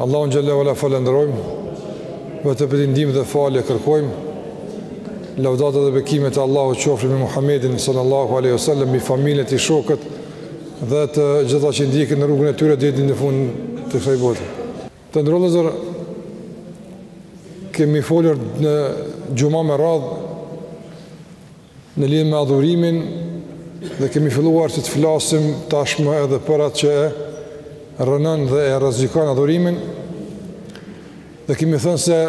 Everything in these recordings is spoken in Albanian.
Allahun xhelle ue ala e falënderojmë, vetëm prej tij ndihmë dhe falje kërkojmë. Lavdata dhe bekimet e Allahut qofshin mbi Muhamedin sallallahu alaihi wasallam, mbi familjen e tij, shokët dhe të gjithë ata që ndjekin rrugën e tyre deri në fund të kësaj bote. Të nderuar vëllezër kemi folur në xhuma me radhë Në lidhje me adhurimin, dhe kemi filluar që të flasim tashmë edhe për atë që e rrënon dhe e rrezikon adhurimin, dhe kemi thënë se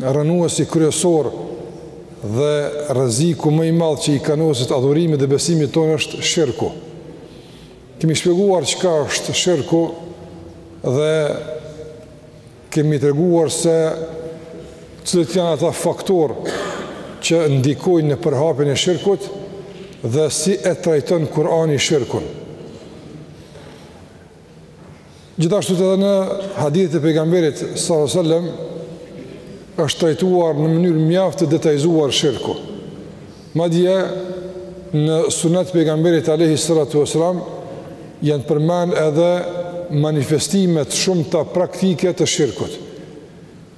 rrënuesi kryesor dhe rreziku më i madh që i kanoset adhurimit dhe besimit tonë është shirku. Kemi shpjeguar çka është shirku dhe Kemi treguar se cilët janë ata faktorë që ndikojnë në përhapjen e shirkut dhe si e trajton Kur'ani shirkun. Gjithashtu edhe në hadithet e pejgamberit sallallahu alajhi wasallam është trajtuar në mënyrë mjaft të detajzuar shirku. Madje në Sunet të pejgamberit alejhi selatu selam janë përmend edhe manifestime të shumta praktike të shirkut.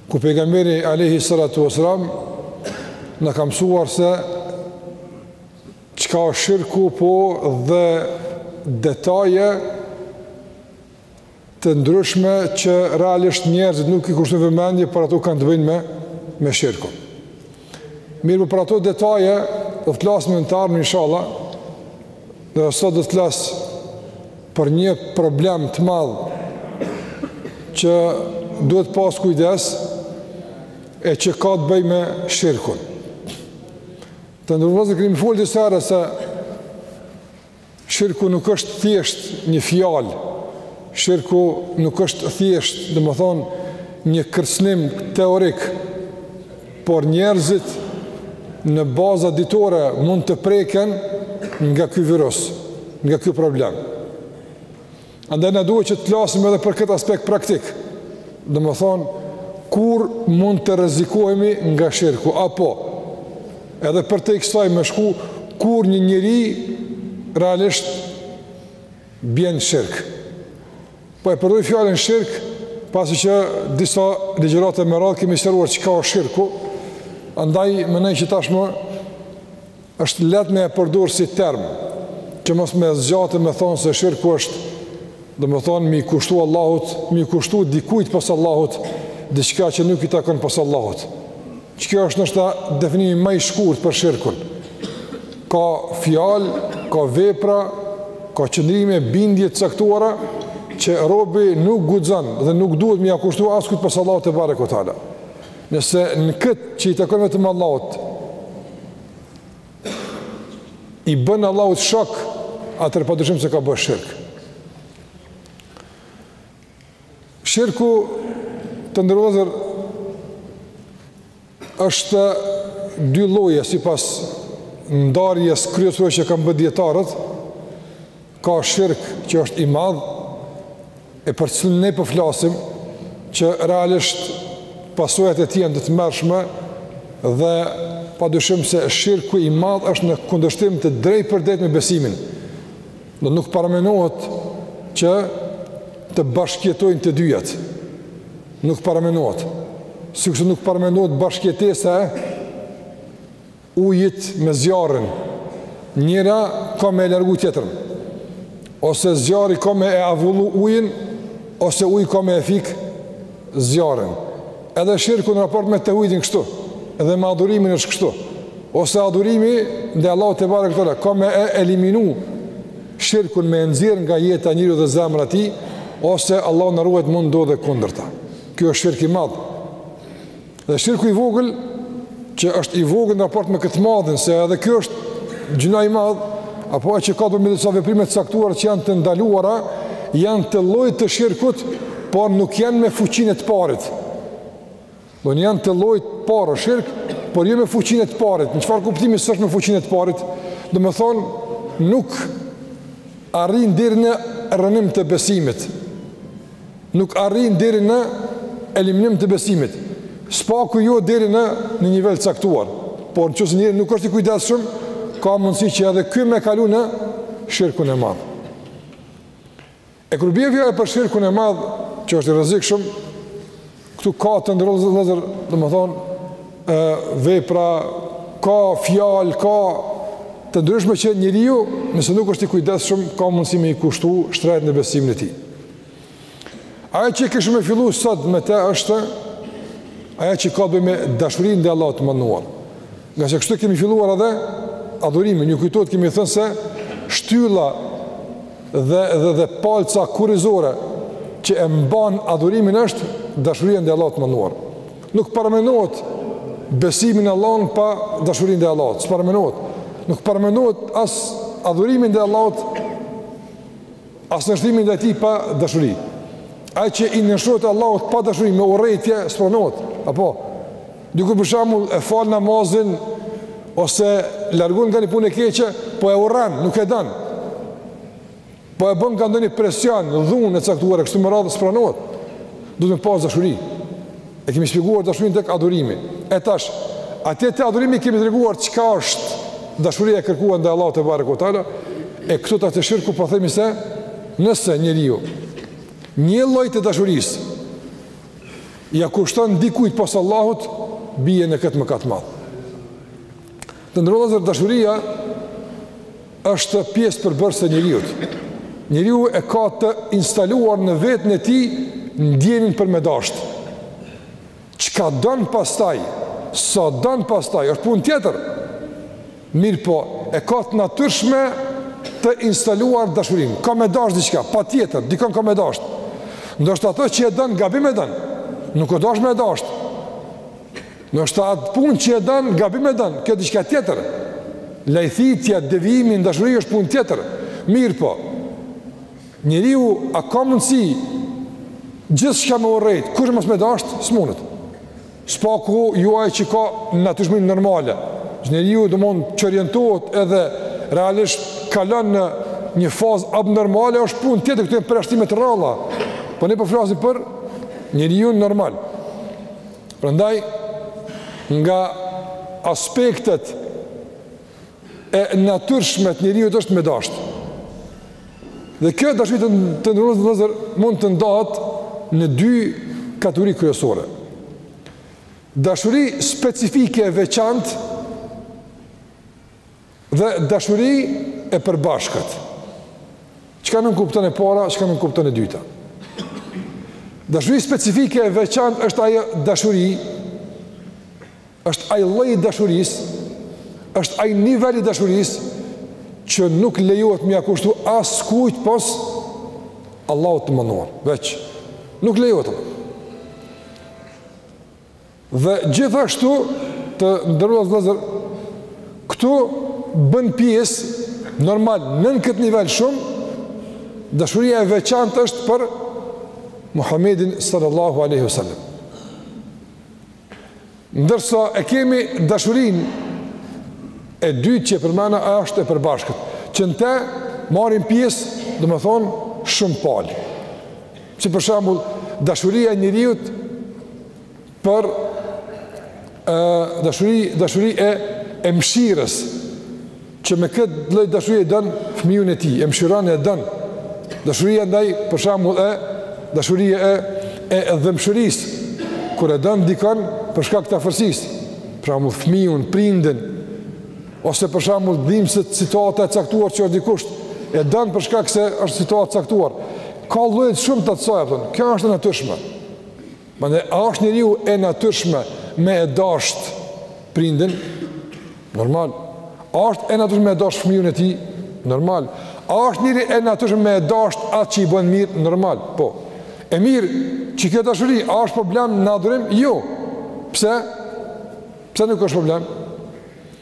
Ku pejgamberi alejhi selatu selam na ka mësuar se çka është shirku, po dhe detaje të ndryshme që realisht njerëzit nuk i kushtojnë vëmendje, por ato kanë të bëjnë me me shirkun. Mirëpo për ato detaje do të flasim në të ardhmen inshallah. E sot do të flas për një problem të madh që duhet pas kujdes e që ka të bëjë me shirkun. Të nderuar vëllezër kemi folë disa herë se Shirku nuk është thjesht një fjalë, shirku nuk është thjesht, domethënë, një kërcnim teorik, por njerëzit në baza ditore mund të preken nga ky virus, nga ky problem. Andaj na duhet që të flasim edhe për këtë aspekt praktik. Domethënë, kur mund të rrezikohemi nga shirku apo edhe përtej kësaj me shku kur një njeri realisht bjen në shirk. Po e përdoj fjalën shirk pasi që disa ligjërate me radhë kemi sqaruar çka është shirku. Andaj mendoj që tashmë Është lehtë me e përdor si term, që mos me e zgjatë me thonë se shirku është, domethonë, me i kushtu Allahut, me i kushtu dikujt pos Allahut, diçka që nuk i takon pos Allahut. Që kjo është ndoshta definimi ma i shkurt për shirkun. Ka fjalë, ka vepra, ka qëndrime bindje të caktuara, që robi nuk guxon dhe nuk duhet me ia kushtu askujt pos Allahut tebareke ve teala. Nëse në këtë që i takon vetëm Allahut, i bën Allahut shok, atëherë pa dyshim se ka bë shirk. Shirku të nderuar vëllezër është dy lloje, sipas ndarjes kryesore që kanë bë dijetarët, Ka shirk që është i madh e për cilin ne po flasim që realisht pasojat e tij janë të tmerrshme dhe padyshim se shirku i madh është në kundërshtim të drejtpërdrejtë me besimin. Domethonë nuk paramendohet që të bashkëjetojnë të dyjat. Nuk paramendohet. Sikurse nuk paramendohet bashkëjetesa e ujit me zjarrin, njëra ka me e largu tjetrën, ose zjarri ka me e avullu ujin, ose uji ka me e fik zjarrin. Edhe shirku në raport me tevhidin kështu, edhe me adhurimin është kështu. Ose adhurimi ndaj Allahut tebareke ve teala ka me e eliminu shirkun me e nxjerr nga jeta e njeriu dhe zemra e tij, ose Allahu na ruajt mund të ndodhë kundërta. Ky është shirk i madh. Dhe shirku i vogël, që është i vogël në raport me këtë madhin, se edhe kjo është gjynah i madh, apo e që ka të bëjë me disa veprime të caktuara që janë të ndaluara, janë të llojit të shirkut, por nuk janë me fuqinë e të parit. Domethonë janë të llojit prapë shirk, por jo me fuqinë e të parit. Në çfarë kuptimi s'është me fuqinë e të parit? Domethonë, nuk arrin deri në rrënim të besimit. Nuk arrin deri në eliminim të besimit. Së paku jo deri në një nivel të caktuar, por nëse njeriu nuk është i kujdesshëm, ka mundësi që edhe ky me kalu në shirkun e madh. E kur bie fjala për shirkun e madh, që është i rrezikshëm, këtu ka të nderuar vëllezër, domethënë, ë vepra, ka fjalë, ka të ndryshme që njeriu, nëse nuk është i kujdesshëm, ka mundësi me i kushtu shtrenjtë në besimin e tij. Ajo që kishim me fillu sot me te është ajo që ka të bëjë me dashurinë ndaj Allahut të Madhëruar. Ngase kështu kemi filluar edhe adhurimin, n'ju kujtohet kemi thënë se shtylla dhe, dhe, dhe palca kurrizore që e mban adhurimin është dashuria ndaj Allahut të Madhëruar. Nuk paramendohet besimi në Allahun pa dashurinë ndaj Allahut, s'paramendohet. Nuk paramendohet as adhurimi ndaj Allahut As nënshtrimi ndaj tij pa dashuri. Ai që i nënshtrohet Allahut pa dashuri me urrejtje, s'pranohet. Apo, dikush për shambull e fal namazin, ose largohet nga një punë e keqe, po e urren, nuk e don. Po e bën nga ndonjë presion, dhunë e caktuar e kështu me radhë s'pranohet. Duhet me pas dashuri. E kemi shpjeguar dashurinë tek adhurimi. E tash, atje te adhurimi kemi treguar çka është dashuria e kërkuar ndaj Allahut tebareke ue teala. E këtu tash te shirku po themi se nëse njeriu një lloj të dashurisë ia kushton dikujt pos Allahut, bie në këtë mëkat të madh. Të nderuar vëllezër dashuria është pjesë përbërëse e njeriut. Njeriu e ka të instaluar në veten e tij ndjenjën për me dashtë. Çka don pastaj, sa don pastaj, është punë tjetër. Mirëpo, e ka të natyrshme të instaluar dashurinë. Ka me dashtë diçka, patjetër, dikon ka me dashtë. Ndoshta ato që e don, gabim e don. Nuk u dashtë me e dashtë. Ndoshta atë punë që e don, gabim e don, kjo diçka tjetër. Lajthitja, devijimi në dashuri është punë tjetër. Mirëpo, njeriu a ka mundësi gjithçka me urrejt, kurrë mos me dashtë, s'mundet. Së paku jo ai që ka natyrshmërinë normale, që njeriu dhe mund çorientohet edhe realisht kalon në një fazë abnormale, është punë tjetër, këtu janë përjashtime të rralla. Po ne po flasim për njeriun normal. Prandaj, nga aspektet e natyrshme të njeriut është me dashtë. Dhe kjo dashuri, të nderuar vëllezër, mund të ndahet në dy kategori kryesore. Dashuri specifike e veçantë Dhe dashuri e përbashkët. Çka nënkupton e para, çka nënkupton e dyta? Dashuri specifike e veçantë është ajo dashuri, është ai lloj i dashurisë, është ai nivel i dashurisë që nuk lejohet m'ia kushtu askujt pos Allahut të Madhëruar, veç nuk lejohet. Dhe gjithashtu, të nderuar vëllezër, këtu bën pjesë normal nën këtë nivel shumë dashuria e veçantë është për Muhammedin sallallahu alaihi wasallam. Ndërsa e kemi dashurinë e dytë që përmenda është e përbashkët, që në te marrin pjesë, domethënë, shumë palë. Si për shembull, dashuria e njeriut për ë dashuri, dashuri e e mëshirës, që me këtë lloj dashuri e don fëmijën e tij, e mëshiron e don. Dashuria ndaj për shembull e dashuria e e dhembshurisë, kur e don dikon për shkak të afërsisë, për shembull fëmijën, prindin, ose për shembull dhimbset situata e caktuar që është dikush e don për shkak se është situatë e caktuar. Ka lloje shumë të kësaj, a kupton, kjo është e natyrshme. Mandej a është njeriu e natyrshme me e dashtë prindin? Normal. A është e natyrshme me e dashtë fëmijën e tij? Normal. A është njeri e natyrshme me e dashtë atë që i bën mirë? Normal. Po. E mirë, qe kjo dashuri, a është problem në adhurim? Jo. Pse? Pse nuk është problem?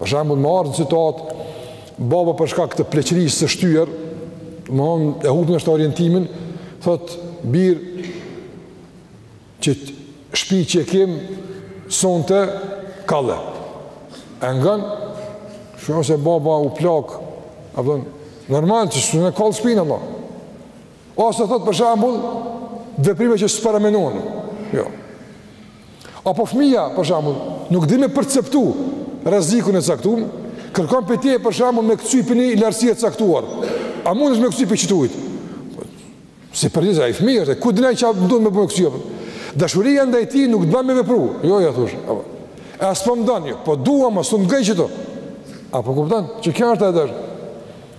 Për shembull, me ardhë në situatë, baba për shkak të pleqërisë së shtyër, domethënë e hup ndoshta orientimin, thotë, bir, qi shpi që e kemë, sonte, kalle. E ngon, shumë se baba u plak, a po, thon, normal që s'mun e kall shpinë, Allah. Ose thot për shembull veprime që s'paramenon. Jo. Apo fëmija, për shembull, nuk di me perceptu rrezikun e caktuar, kërkon pi teje për shembull me kcy pi një lartësie të caktuar. A mundesh me kcy pi qitujt? Si përderisa ai fëmijë është, ku dinë çfarë duhet me bë ky? Dashuria ndaj ti nuk t'bën me vepru. Jo, ja thojsh. Apo. A s'po më don, jo, po du ama s'un ngoj qito. Apo kupton? Qe kjo është ajo?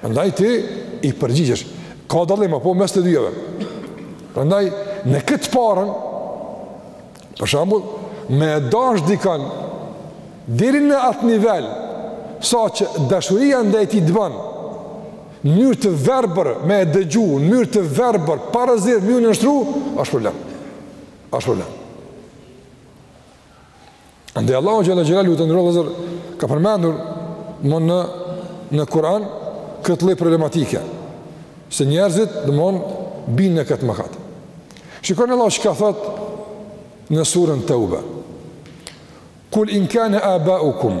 Prandaj ti i përgjigjesh. Ka dallim apo mes të dyjave. Prandaj në këtë parën për shembull me e dashtë dikon deri në atë nivel saqë dashuria ndaj tij të bën në mënyrë të verbër me e dëgju, në mënyrë të verbër, para zirë, mënyrë me u nënshtru, është problem. është problem. Andej Allahu xhelle xhelaluhu të nderuar vëllezër ka përmendur domethënë në Kur'an këtë lloj problematike. Se njerëzit domethënë bin në këtë mëkat. Shikoni Allahu çka thot në surën Tauba. Kul in kana aba'ukum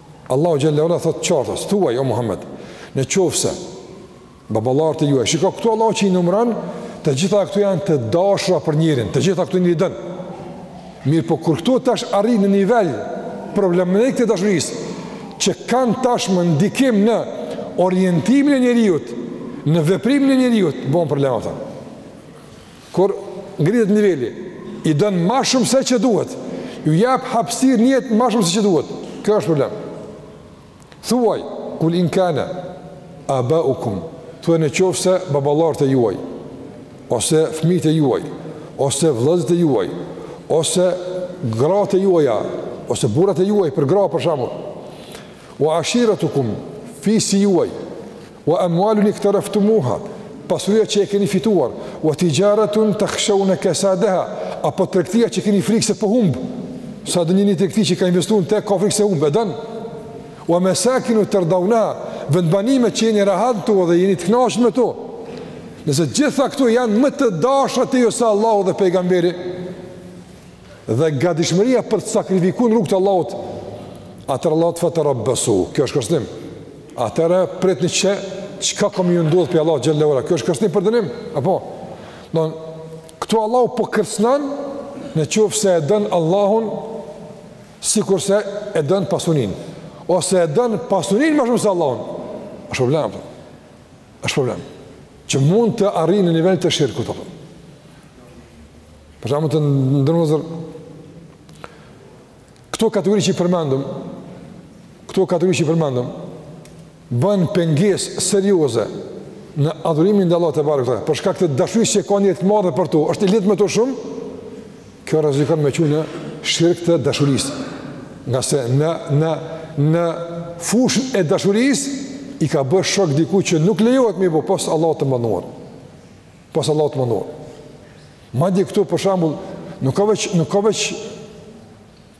Allahu xhalla ula thot qartas, thuaj o Muhammed, në qoftë se baballarët e juaj, shiko këtu Allahu që i numëron, të gjitha këto janë të dashura për njerin, të gjitha këto njeri i don. Mirëpo kur këto tash arrijnë në nivel problematik të dashurisë, që kanë tashmë ndikim në orientimin e njeriut, në veprimin e njeriut, bon problem, a po. Kur ngritet niveli, i don ma shumë se çë duhet, ju jep hapësirë në jetë ma shumë se çë duhet. Kjo është problem. Thuaj, kul in kane, abaukum, thuaj në qoftë se baballart e juaj, ose fmijt e juaj, ose vllezit e juaj, ose gratë e juaja, ose burrat e juaj për gra për shembull, ua ashiratukum, fisi juaj, Wa amwalun iktaraftumuha, pasuria që e keni fituar, wa tijaratun takhshawna kasadaha, apo tregtia që keni frikë se po humb. Sa e don njeri tregti që ka investu në te, ka frikë se humb, e don. Wa masakinu tardawnaha, vendbanimet që jeni rahat n'to edhe jeni të kënaqur me to. Nëse gjitha këto janë më të dashura te ju se Allahu dhe pejgamberi, Dhe gatishmëria për t'sakrifiku në rrugë të Allahut, atëherë Allahu thot fe terabbesu, kjo është kërcnim, atëherë pritni çë, çka ka me ju ndodhë prej Allahut xhel-le ula, kjo është kërcnim për dënim, apo, don, këtu Allahu po kërcnon, në qoftë se e don Allahun, sikurse e don pasuninë, ose e don pasuninë më shumë se Allahun, është problem, për. është problem, që mund të arrijë në nivel të shirkut, po. Për shembull të nderuar vllezër, këto kategori që i përmendëm, këto kategori që i përmendëm, bëjnë pengesë serioze në adhurimin ndaj Allahut tebareke ue teala. Për shkak të dashurisë që e ka njeri të madhe për to, është i lidhtë me to shumë, kjo rrezikon me çu në shirk të dashurisë. Ngase në, në, në fushën e dashurisë, i ka bërë shok dikë që nuk lejohet me i bo, pos Allahut të madhëruar. Pos Allahut të Madhëruar. Madje këtu për shembull nuk ka veç nuk ka veç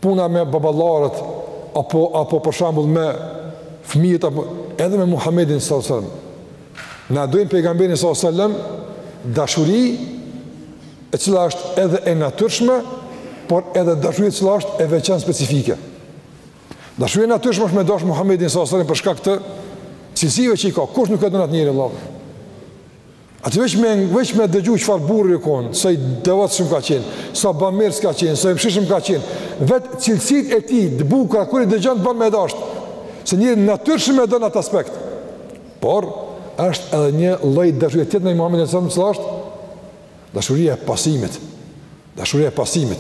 puna me baballarët apo apo për shembull me fëmijët apo edhe me Muhamedin sallallahu alajhi wasallam. Na e dojmë pejgamberin sa sallem dashuri e cila është edhe e natyrshme, por edhe dashuri e cila është e veçantë specifike. Dashuri e natyrshme është me dashë Muhammedin sa sallem për shkak të cilësive që i ka, kush nuk e don at njeri, vlla. Atë veç me, veç me dëgju çfarë burri u konë, sa i devotshëm ka qenë, sa bamirës ka qenë, sa i mshirshëm ka qenë, vetë cilësit e tij, të bukra, kur i dëgjon të ban me e dashtë, se njeri natyrshëm e don atë aspekt. Por, është edhe një lloj dashurie tjetër ndaj Muhammedit sa sallem, cila është? Dashuria e pasimit. Dashuria e pasimit.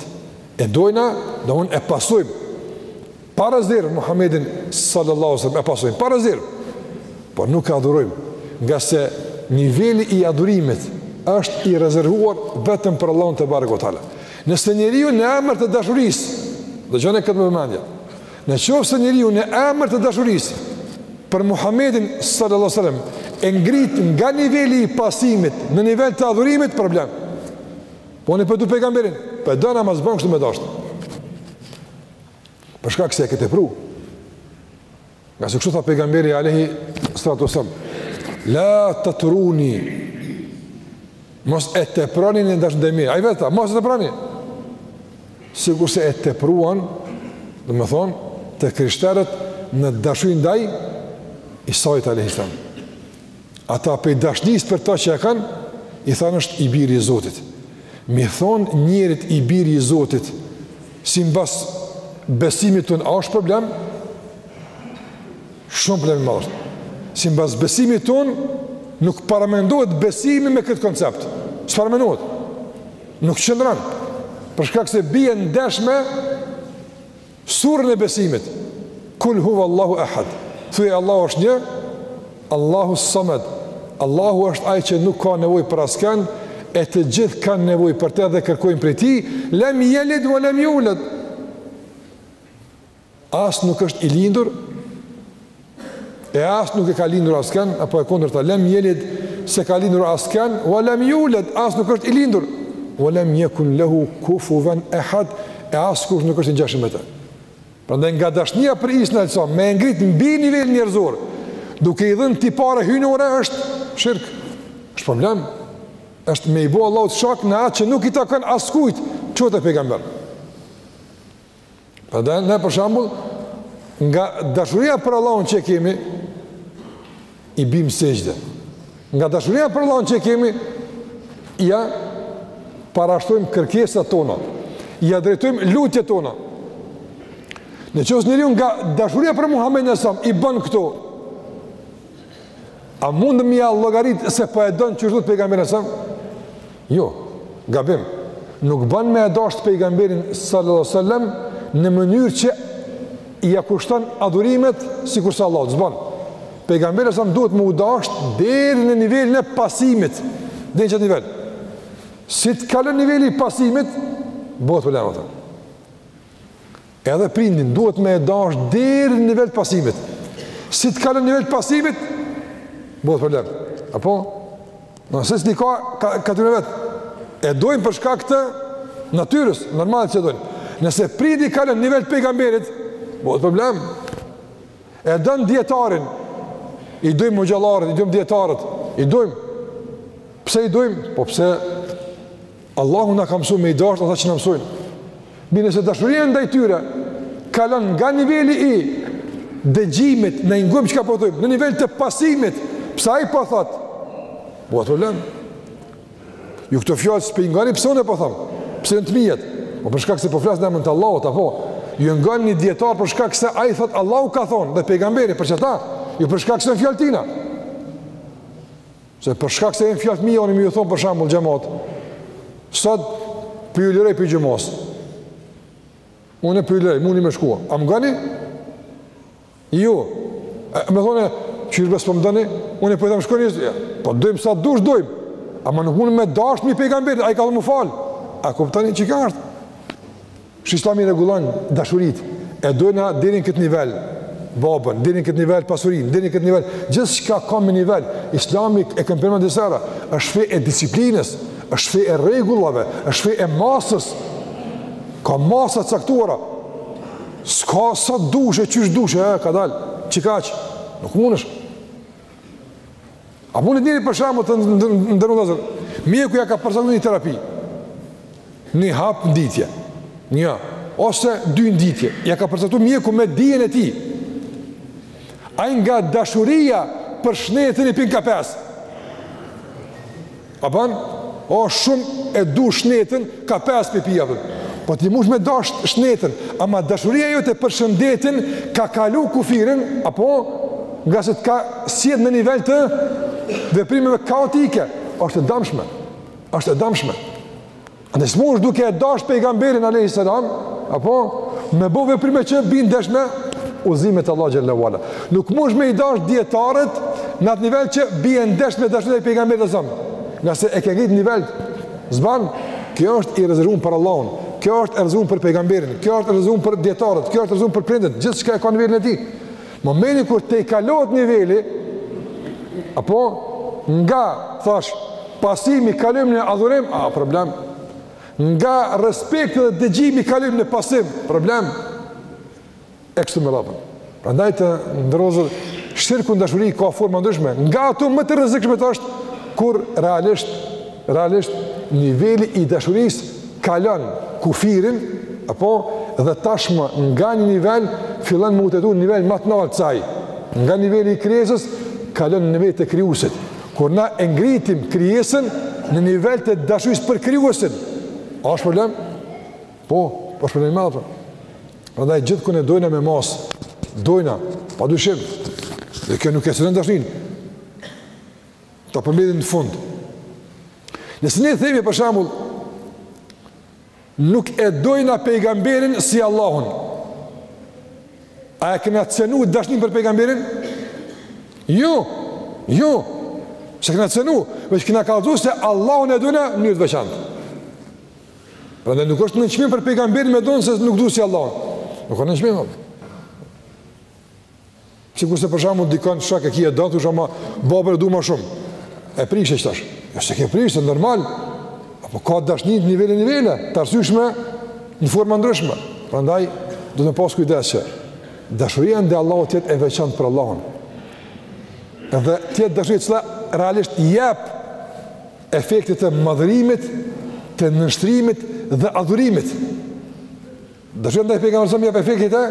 E dojna, domethënë e pasojmë. Pa rezervë Muhammedin sallallahu sallam, e pasojmë, pa rezervë. Po nuk e adhurojmë, nga se niveli i adhurimit është i rezervuar vetëm për Allahun tebareke ue teala. Nëse njeriu në emër të dashurisë, dëgjone këtë me vëmendje, në qoftë se njeriu në emër të dashurisë, për Muhammedin sallallahu sallam, e ngrit nga niveli i pasimit në nivel të adhurimit, problem. Po unë po e du pejgamberin. Po e don, ama s'bën kështu me dashtë. Për shkak se e ke tepru. Nga se kështu tha pejgamberi alejhi salatu selam. La tutruni. Mos e teproni në dashni ndaj meje. Ai vetë tha, mos e teproni. Sikurse e tepruan, domethënë, të krishterët në dashuri ndaj Isait alejhi selam Ata prej dashnisë për to që e kanë, i thanë është i biri i Zotit. Me i thonë njerit i biri i Zotit, simbas besimit tonë osht problem, shumë problem i madh osht. Simbas besimit tonë, nuk paramendohet besimi me këtë koncept. S'paramendohet. Nuk qëndran. Për shkak se bie ndesh me, Surën e Besimit, Kul huwa Allahu ahad, Thuaj Allahu është një, Allahu s-samed, Allahu është ai që nuk ka nevojë për askën, e të gjithë kanë nevojë për të dhe kërkojnë prej tij, lem yelid wa lem yulad. As nuk është i lindur, E as nuk e ka lindur askën, apo e kundërta, lem jelid s'e ka lindur askën, wa lem yulad, as nuk është i lindur. Wa lem yakun lahu kufuwan ahad, e askush nuk është i ngjashëm me të. Prandaj nga dashnia për Isën alejhi selam, me e ngrit mbi nivel njerëzor, duke i dhënë tipare hyjnore është shirk. Është problem. Është me i bë Allahut shok në atë që nuk i takon askujt, qoftë pejgamber. Prandaj ne për shembull, nga dashuria për Allahun që kemi, i bim sexhde. Nga dashuria për Allahun që kemi, ia parashtojmë kërkesat tona, ia drejtojmë lutjet tona. Në qoftë se njeriu nga dashuria për Muhammedin alejhi selam i bën këto, A mund me ia llogarit se po e don qysh duhet pejgamberin alejhi selam? Jo, gabim. Nuk bën me e dashtë pejgamberin sallallahu alajhi wasallam në mënyrë që ia kushton adhurimet sikurse Allahut s'bon. Pejgamberi alejhi selam duhet me u dashtë deri në nivelin e pasimit. Deri n'qat nivel. Si të kalon niveli i pasimit, bëhet problem atë. Edhe prindin duhet me e dasht deri në nivel të pasimit. Si të kalon nivel të pasimit, bëhet problem. Apo? Po nëse s'di, ka, ka, ka natyrën e vet. E dojmë për shkak të natyrës, normal që e dojmë. Nëse prindi kalon nivel të pejgamberit, bëhet problem. E dojmë dijetarin, i dojmë hoxhallarët, i dojmë dijetarët, i dojmë. Pse i dojmë? Po pse Allahu na ka mësu me i dasht ata që na mësojnë. Po nëse dashuria ndaj tyre kalon nga niveli i dëgjimit, me i ngu çka po thojnë, në nivel të pasimit, pse ai po thot? Po atë problem. Ju këto fjalë s'po i ngoni pse unë po them? Pse jon të mijat? Po për shkak se po flas në emën të Allahut apo ju ngoni një dijetar për shkak se ai thot Allahu ka thon dhe pejgamberi për qata, jo për shkak se fjalë të tina. S'e për shkak se janë fjalë të mia, unë me ju thon për shembull xhamat. Sot po ju liroj prej xhumasë. Unë po ju liroj, muni me shku. A më ngoni? Jo. Me thonë, "Qyre, pse s'po më doni?" Unë po i them shkoni. Ja. Po dojmë sa dush dojmë. Ama nuk mun me dasht mbi pejgamberin, ai ka thonë m'u fal. A kuptoni çka është? Pse Islami rregullon dashuritë? E dojna deri në këtë nivel babën, deri në këtë nivel pasurinë, deri në këtë nivel gjithçka ka me nivel. Islami e kam përmend disa herë, është fe e disiplinës, është fe e rregullave, është fe e masës. Ka masa të caktuara. S'ka sa dush e qysh dush, e ka dal. Qikaq. Nuk mundesh. A mundet njeri për shembull të nderuar? Mjeku ja ka përcaktuar një terapi. Një hap n'ditë. Një ose dy n'ditë. Ja ka përcaktuar mjeku me dijen e tij. Ai nga dashuria për shëndetin i pin ka pesë. A ban? O shumë e du shnetin, ka pesë po i pi. Po ti munsh me dasht shnetin, ama dashuria jote për shëndetin ka kalu kufirin, apo ngase të ka sjell në nivel të veprimeve kaotike, është e damshme, është e damshme. E s'munsh duke e dash pejgamberin alejhi selam, apo, me bo veprime që bijn ndesh me udhëzimet e Allahut xhele ue ala. Nuk munsh me i dash dijetarët në atë nivel që bie ndesh me dashninë ndaj pejgamberit alejhi selam. Ngase e ke ngrit nivel, s'ban, kjo është e rezervun për Allahun, kjo është e rezervun për pejgamberin, kjo është e rezervun për dijetarët, kjo është e rezervun për prindët, gjithçka e ka nivelin e tij. Momenti kur tejkalohet niveli, apo nga thash pasimi kalojmë në adhurim, a problem? Nga respekti dhe dëgjimi kalojmë në pasim, problem? E kështu me radhë. Prandaj të nderuar, shirku në dashuri ka forma të ndryshme. Nga ato më të rrezikshmet është kur realisht Realisht niveli i dashurisë kalon kufirin, apo dhe tashmë nga një nivel fillon me udhëtuar në nivel ma të naltë se ai. Nga niveli i krijesës kalon në nivel të krijuesit. Kur na e ngritim krijesën në nivel të dashurisë për krijuesin, a është problem? Po, po asht problem i madh. Prandaj gjithkund e dojna me masë. Dojna, padyshim. Dhe kjo nuk e cenon dashurinë. Ta përmbledhim në fund. Nëse ne themi për shembull nuk e dojna pejgamberin si Allahun. A e kena cenu dashnin për pejgamberin? Jo, jo, se kena cenu, veç kena kallzu se Allahun e dojna mënyrë të veçantë. Prandaj nuk është nënçmim për pejgamberin me thanë se nuk du si Allahun. Nuk është nënçmim, Sikurse për shembull dikënd shok e ki, e don shumë ama babën e do ma shumë. E prishe tash. Jo se ke prishë, se normal. Apo ka dashni në nivele nivele, të arsyeshme në forma të ndryshme. Prandaj duhet me pas kujdes që dashuria ndaj Allahut të jetë e veçantë për Allahun. Dhe të jetë dashuri që realisht jep efektet e madhërimit, të nënshtrimit dhe adhurimit. Dashuria ndaj pejgamberit a.s. jep efektet e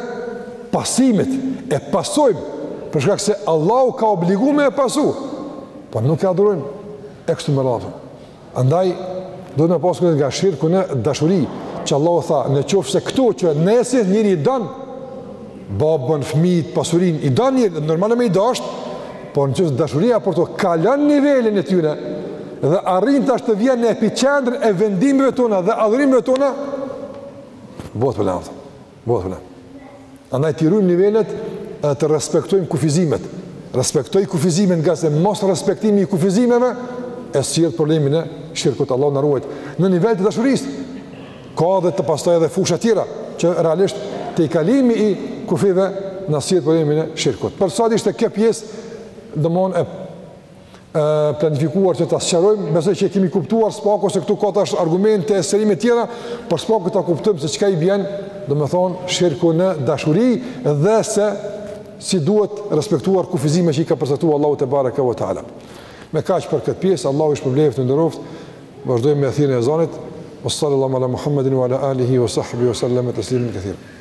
pasimit, e pasojmë, për shkak se Allahu ka obligu me e pasu, por nuk e adhurojmë e kështu me radhë. Andaj, duhet me pasë kujdes nga shirku në dashuri, që Allahu tha, në qoftë se këto që në esencë njeri i don, babën, fmit, pasurinë, i don njeri, normale me i dashtë, por në qoftë se dashuria për to kalon nivelin e tyne, dhe arrin tash të vjen në epiqendër e vendimeve tona dhe adhurimeve tona, Bëhet problem atë. Bëhet problem. Andaj t'i rujmë nivelet dhe të respektojmë kufizimet. Respektoj kufizimet nga se mos respektimi i kufizimeve e sjell problemin e shirkut Allahu na ruajt. Në nivel të dashurisë ka edhe të pastaj edhe fusha të tjera që realisht te kalimi i kufive na sjell problemin e shirkut. Për sa ishte kjo pjesë domon e planifikuar që ta sqarojmë, besoj që e kemi kuptuar së paku se këtu ka tash argumente e sqarime tjera, por së paku ta kuptojmë se çka i vjen, domethënë shirku në dashuri dhe se si duhet respektuar kufizimet që i ka përcaktuar Allahu tebareke ve teala. Me kaq për këtë pjesë, Allahu ju shpërbleftë, ju nderoftë. Vazdojmë me thirrjen e ezanit. Sallallahu ala Muhammedin wa ala alihi wa sahbihi wa sallam tasliman kathira.